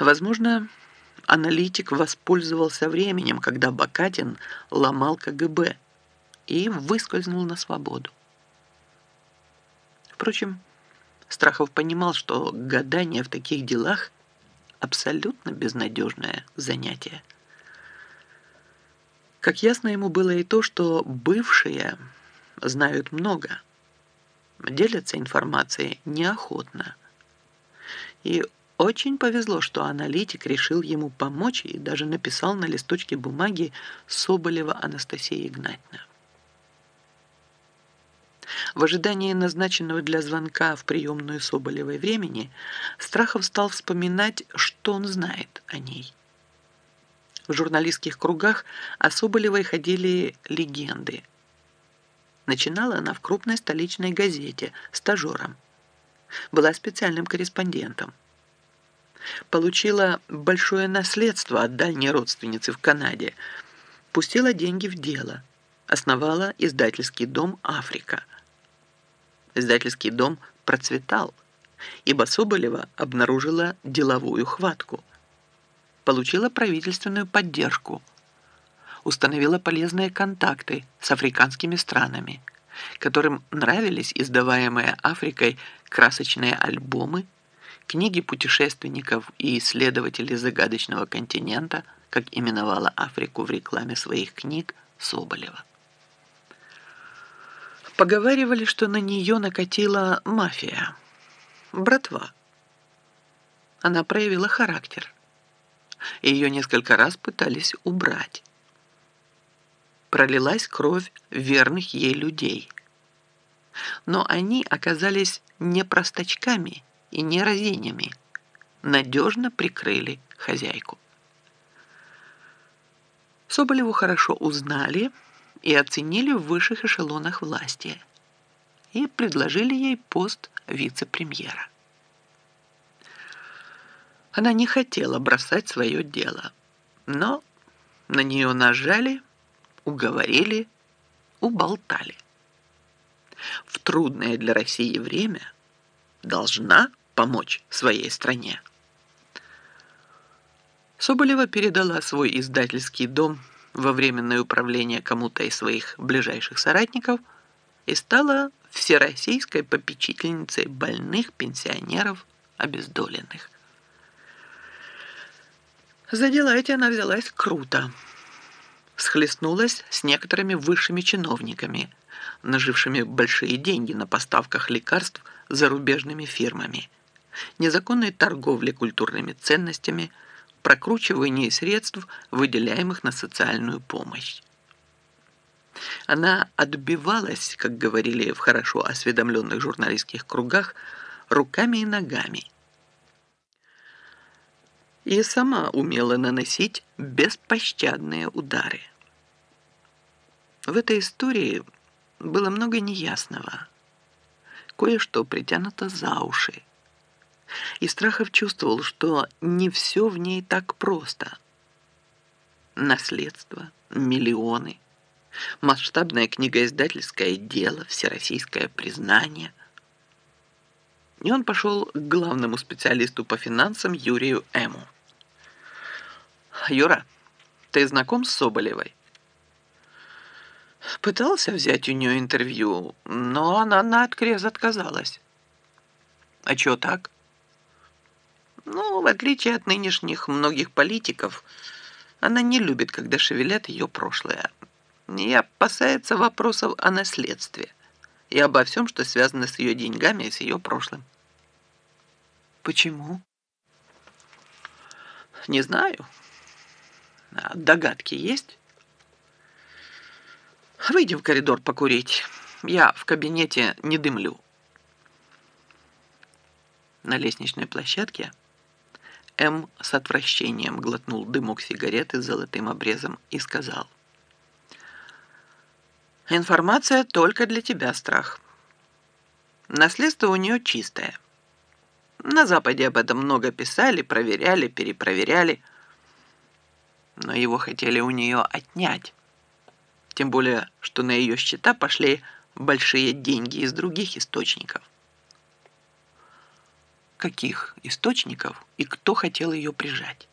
Возможно, аналитик воспользовался временем, когда Бакатин ломал КГБ и выскользнул на свободу. Впрочем, Страхов понимал, что гадание в таких делах абсолютно безнадежное занятие. Как ясно ему было и то, что бывшие знают много, делятся информацией неохотно. И очень повезло, что аналитик решил ему помочь и даже написал на листочке бумаги Соболева Анастасия Игнатьевна. В ожидании назначенного для звонка в приемную Соболевой времени Страхов стал вспоминать, что он знает о ней. В журналистских кругах о Соболевой ходили легенды. Начинала она в крупной столичной газете стажером. Была специальным корреспондентом получила большое наследство от дальней родственницы в Канаде, пустила деньги в дело, основала издательский дом «Африка». Издательский дом процветал, ибо Соболева обнаружила деловую хватку, получила правительственную поддержку, установила полезные контакты с африканскими странами, которым нравились издаваемые Африкой красочные альбомы Книги путешественников и исследователей загадочного континента, как именовала Африку в рекламе своих книг Соболева. Поговаривали, что на нее накатила мафия, братва. Она проявила характер. Ее несколько раз пытались убрать. Пролилась кровь верных ей людей. Но они оказались не простачками – и неразенями надежно прикрыли хозяйку. Соболеву хорошо узнали и оценили в высших эшелонах власти и предложили ей пост вице-премьера. Она не хотела бросать свое дело, но на нее нажали, уговорили, уболтали. В трудное для России время должна помочь своей стране. Соболева передала свой издательский дом во временное управление кому-то из своих ближайших соратников и стала всероссийской попечительницей больных пенсионеров, обездоленных. За дела эти она взялась круто. Схлестнулась с некоторыми высшими чиновниками, нажившими большие деньги на поставках лекарств зарубежными фирмами – незаконной торговли культурными ценностями, прокручивании средств, выделяемых на социальную помощь. Она отбивалась, как говорили в хорошо осведомленных журналистских кругах, руками и ногами. И сама умела наносить беспощадные удары. В этой истории было много неясного. Кое-что притянуто за уши и Страхов чувствовал, что не все в ней так просто. Наследство, миллионы, масштабное книгоиздательское дело, всероссийское признание. И он пошел к главному специалисту по финансам Юрию Эму. «Юра, ты знаком с Соболевой?» Пытался взять у нее интервью, но она наотрез отказалась. «А чё так?» Но, в отличие от нынешних многих политиков, она не любит, когда шевелят ее прошлое. И опасается вопросов о наследстве и обо всем, что связано с ее деньгами и с ее прошлым. Почему? Не знаю. А догадки есть? Выйдем в коридор покурить. Я в кабинете не дымлю. На лестничной площадке М с отвращением глотнул дымок сигареты с золотым обрезом и сказал. «Информация только для тебя, страх. Наследство у нее чистое. На Западе об этом много писали, проверяли, перепроверяли. Но его хотели у нее отнять. Тем более, что на ее счета пошли большие деньги из других источников. Каких источников и кто хотел ее прижать.